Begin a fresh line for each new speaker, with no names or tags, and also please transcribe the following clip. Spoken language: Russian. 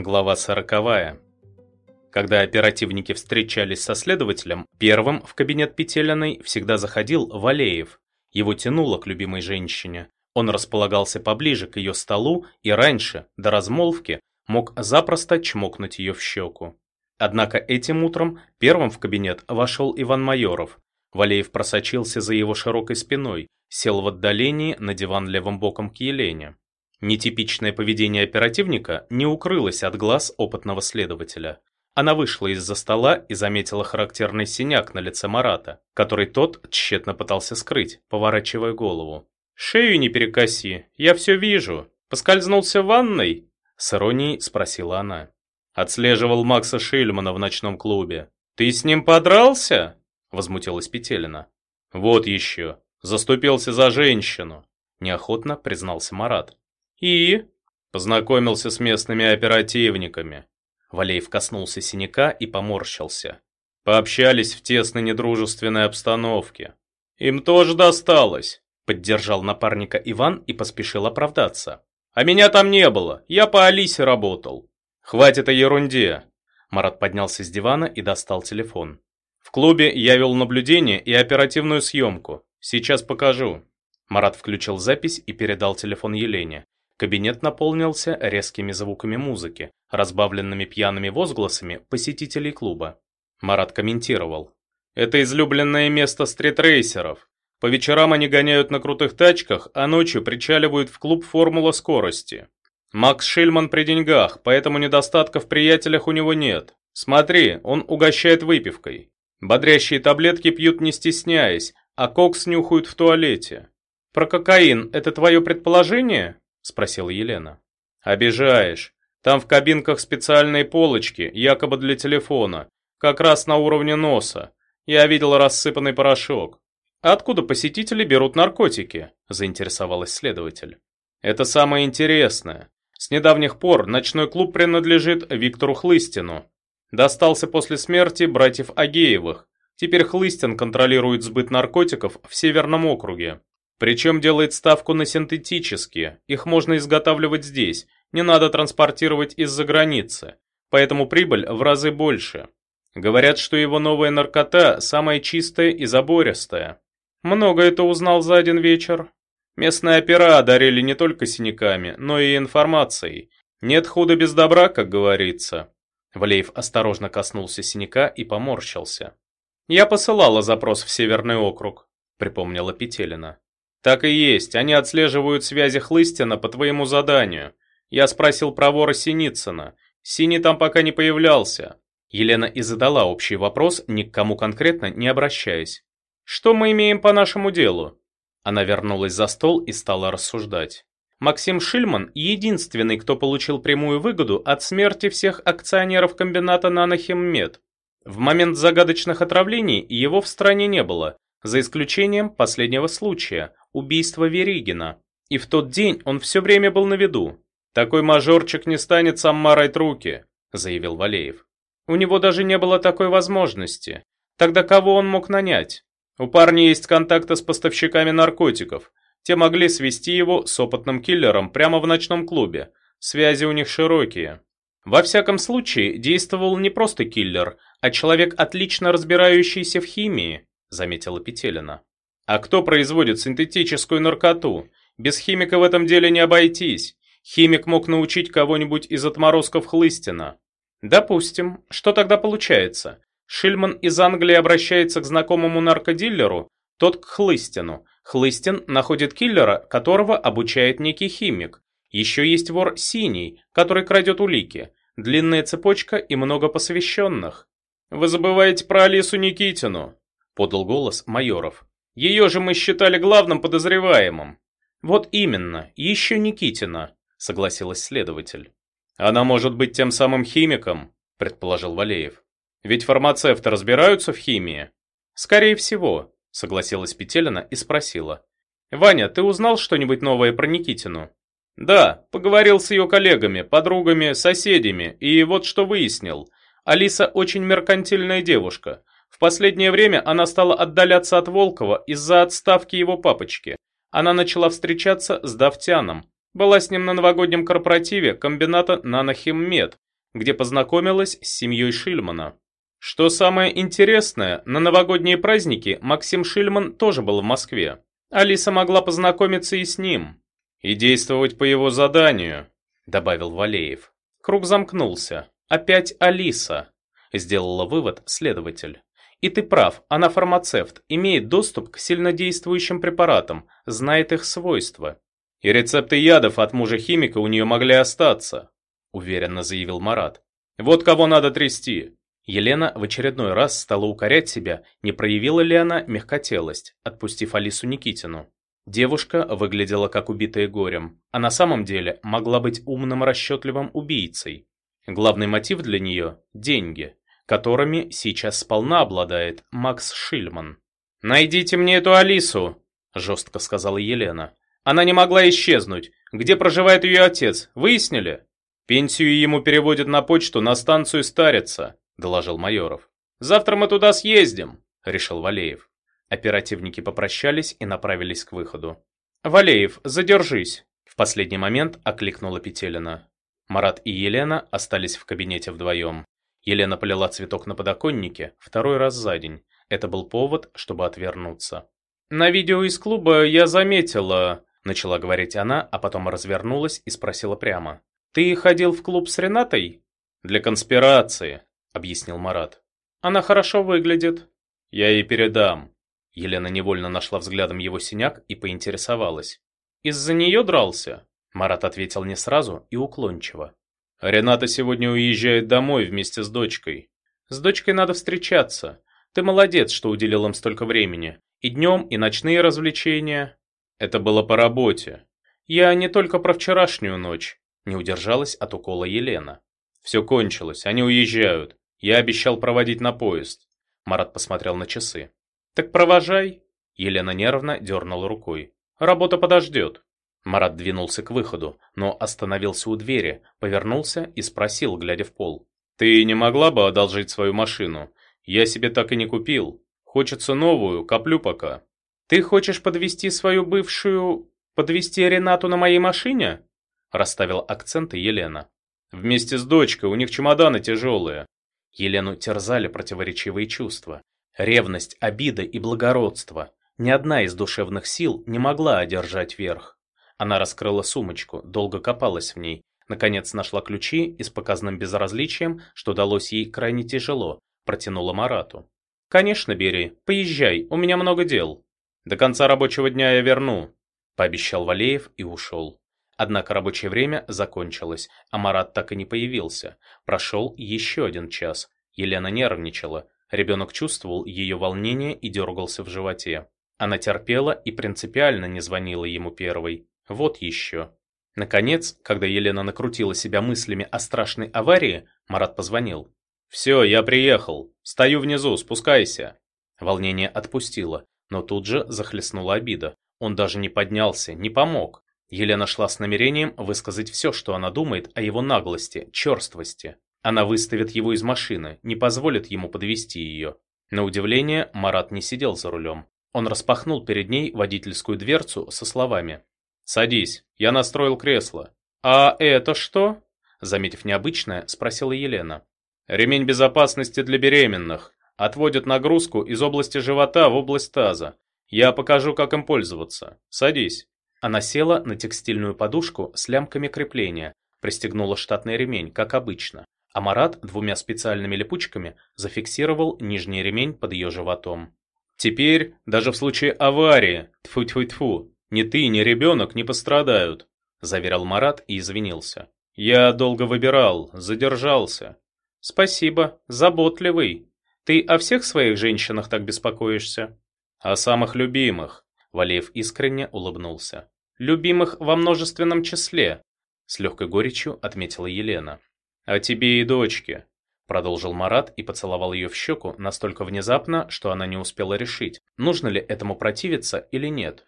Глава сороковая. Когда оперативники встречались со следователем, первым в кабинет Петелиной всегда заходил Валеев. Его тянуло к любимой женщине. Он располагался поближе к ее столу и раньше, до размолвки, мог запросто чмокнуть ее в щеку. Однако этим утром первым в кабинет вошел Иван Майоров. Валеев просочился за его широкой спиной, сел в отдалении на диван левым боком к Елене. Нетипичное поведение оперативника не укрылось от глаз опытного следователя. Она вышла из-за стола и заметила характерный синяк на лице Марата, который тот тщетно пытался скрыть, поворачивая голову. «Шею не перекоси, я все вижу. Поскользнулся в ванной?» С иронией спросила она. Отслеживал Макса Шильмана в ночном клубе. «Ты с ним подрался?» Возмутилась Петелина. «Вот еще. Заступился за женщину», неохотно признался Марат. «И?» Познакомился с местными оперативниками. Валеев коснулся синяка и поморщился. Пообщались в тесной недружественной обстановке. «Им тоже досталось», — поддержал напарника Иван и поспешил оправдаться. «А меня там не было, я по Алисе работал». «Хватит о ерунде». Марат поднялся с дивана и достал телефон. «В клубе я вел наблюдение и оперативную съемку. Сейчас покажу». Марат включил запись и передал телефон Елене. Кабинет наполнился резкими звуками музыки, разбавленными пьяными возгласами посетителей клуба. Марат комментировал. «Это излюбленное место стритрейсеров. По вечерам они гоняют на крутых тачках, а ночью причаливают в клуб «Формула скорости». Макс Шильман при деньгах, поэтому недостатков в приятелях у него нет. Смотри, он угощает выпивкой. Бодрящие таблетки пьют не стесняясь, а кокс нюхают в туалете. Про кокаин это твое предположение? Спросила Елена. «Обижаешь. Там в кабинках специальные полочки, якобы для телефона, как раз на уровне носа. Я видел рассыпанный порошок. откуда посетители берут наркотики?» – заинтересовалась следователь. «Это самое интересное. С недавних пор ночной клуб принадлежит Виктору Хлыстину. Достался после смерти братьев Агеевых. Теперь Хлыстин контролирует сбыт наркотиков в Северном округе. Причем делает ставку на синтетические, их можно изготавливать здесь, не надо транспортировать из-за границы, поэтому прибыль в разы больше. Говорят, что его новая наркота самая чистая и забористая. Много это узнал за один вечер. Местные опера одарили не только синяками, но и информацией. Нет худа без добра, как говорится. Валеев осторожно коснулся синяка и поморщился. «Я посылала запрос в Северный округ», — припомнила Петелина. «Так и есть, они отслеживают связи Хлыстина по твоему заданию. Я спросил про вора Синицына. Синий там пока не появлялся». Елена и задала общий вопрос, ни к кому конкретно не обращаясь. «Что мы имеем по нашему делу?» Она вернулась за стол и стала рассуждать. Максим Шильман – единственный, кто получил прямую выгоду от смерти всех акционеров комбината «Нанохиммед». В момент загадочных отравлений его в стране не было, за исключением последнего случая – убийства Веригина. И в тот день он все время был на виду. «Такой мажорчик не станет сам марать руки», – заявил Валеев. «У него даже не было такой возможности. Тогда кого он мог нанять? У парня есть контакты с поставщиками наркотиков. Те могли свести его с опытным киллером прямо в ночном клубе. Связи у них широкие. Во всяком случае, действовал не просто киллер, а человек, отлично разбирающийся в химии заметила Петелина. А кто производит синтетическую наркоту? Без химика в этом деле не обойтись. Химик мог научить кого-нибудь из отморозков Хлыстина. Допустим. Что тогда получается? Шильман из Англии обращается к знакомому наркодиллеру, тот к Хлыстину. Хлыстин находит киллера, которого обучает некий химик. Еще есть вор Синий, который крадет улики. Длинная цепочка и много посвященных. Вы забываете про Алису Никитину подал голос Майоров. Ее же мы считали главным подозреваемым. Вот именно, еще Никитина, согласилась следователь. Она может быть тем самым химиком, предположил Валеев. Ведь фармацевты разбираются в химии. Скорее всего, согласилась Петелина и спросила. Ваня, ты узнал что-нибудь новое про Никитину? Да, поговорил с ее коллегами, подругами, соседями, и вот что выяснил. Алиса очень меркантильная девушка. Последнее время она стала отдаляться от Волкова из-за отставки его папочки. Она начала встречаться с Давтяном. Была с ним на новогоднем корпоративе комбината «Нанохиммед». где познакомилась с семьей Шильмана. Что самое интересное, на новогодние праздники Максим Шильман тоже был в Москве. Алиса могла познакомиться и с ним. И действовать по его заданию, добавил Валеев. Круг замкнулся. Опять Алиса, сделала вывод следователь. И ты прав, она фармацевт, имеет доступ к сильнодействующим препаратам, знает их свойства. И рецепты ядов от мужа-химика у нее могли остаться, уверенно заявил Марат. Вот кого надо трясти. Елена в очередной раз стала укорять себя, не проявила ли она мягкотелость, отпустив Алису Никитину. Девушка выглядела как убитая горем, а на самом деле могла быть умным расчетливым убийцей. Главный мотив для нее – деньги, которыми сейчас сполна обладает Макс Шильман. «Найдите мне эту Алису!» – жестко сказала Елена. «Она не могла исчезнуть. Где проживает ее отец, выяснили?» «Пенсию ему переводят на почту на станцию Старица», доложил Майоров. «Завтра мы туда съездим», — решил Валеев. Оперативники попрощались и направились к выходу. «Валеев, задержись!» В последний момент окликнула Петелина. Марат и Елена остались в кабинете вдвоем. Елена полила цветок на подоконнике второй раз за день. Это был повод, чтобы отвернуться. «На видео из клуба я заметила...» Начала говорить она, а потом развернулась и спросила прямо. «Ты ходил в клуб с Ренатой?» «Для конспирации», — объяснил Марат. «Она хорошо выглядит». «Я ей передам». Елена невольно нашла взглядом его синяк и поинтересовалась. «Из-за нее дрался?» Марат ответил не сразу и уклончиво. «Рената сегодня уезжает домой вместе с дочкой. С дочкой надо встречаться. Ты молодец, что уделил им столько времени. И днем, и ночные развлечения. Это было по работе. Я не только про вчерашнюю ночь. Не удержалась от укола Елена. Все кончилось, они уезжают. Я обещал проводить на поезд. Марат посмотрел на часы. Так провожай. Елена нервно дернула рукой. Работа подождет. Марат двинулся к выходу, но остановился у двери, повернулся и спросил, глядя в пол. «Ты не могла бы одолжить свою машину? Я себе так и не купил. Хочется новую, коплю пока». «Ты хочешь подвести свою бывшую... подвести Ренату на моей машине?» Расставил акценты Елена. Вместе с дочкой, у них чемоданы тяжелые. Елену терзали противоречивые чувства. Ревность, обида и благородство. Ни одна из душевных сил не могла одержать верх. Она раскрыла сумочку, долго копалась в ней, наконец нашла ключи и с показным безразличием, что далось ей крайне тяжело, протянула Марату. «Конечно, бери, поезжай, у меня много дел. До конца рабочего дня я верну», – пообещал Валеев и ушел. Однако рабочее время закончилось, а Марат так и не появился. Прошел еще один час. Елена нервничала. Ребенок чувствовал ее волнение и дергался в животе. Она терпела и принципиально не звонила ему первой. Вот еще. Наконец, когда Елена накрутила себя мыслями о страшной аварии, Марат позвонил. «Все, я приехал. Стою внизу, спускайся». Волнение отпустило, но тут же захлестнула обида. Он даже не поднялся, не помог. Елена шла с намерением высказать все, что она думает о его наглости, черствости. Она выставит его из машины, не позволит ему подвести ее. На удивление, Марат не сидел за рулем. Он распахнул перед ней водительскую дверцу со словами. «Садись, я настроил кресло». «А это что?» Заметив необычное, спросила Елена. «Ремень безопасности для беременных. Отводят нагрузку из области живота в область таза. Я покажу, как им пользоваться. Садись». Она села на текстильную подушку с лямками крепления, пристегнула штатный ремень, как обычно, а Марат двумя специальными липучками зафиксировал нижний ремень под ее животом. «Теперь, даже в случае аварии, тьфу-тьфу-тьфу, ни ты, ни ребенок не пострадают», заверил Марат и извинился. «Я долго выбирал, задержался». «Спасибо, заботливый. Ты о всех своих женщинах так беспокоишься?» «О самых любимых. Валеев искренне улыбнулся. «Любимых во множественном числе», — с легкой горечью отметила Елена. «А тебе и дочке», — продолжил Марат и поцеловал ее в щеку настолько внезапно, что она не успела решить, нужно ли этому противиться или нет.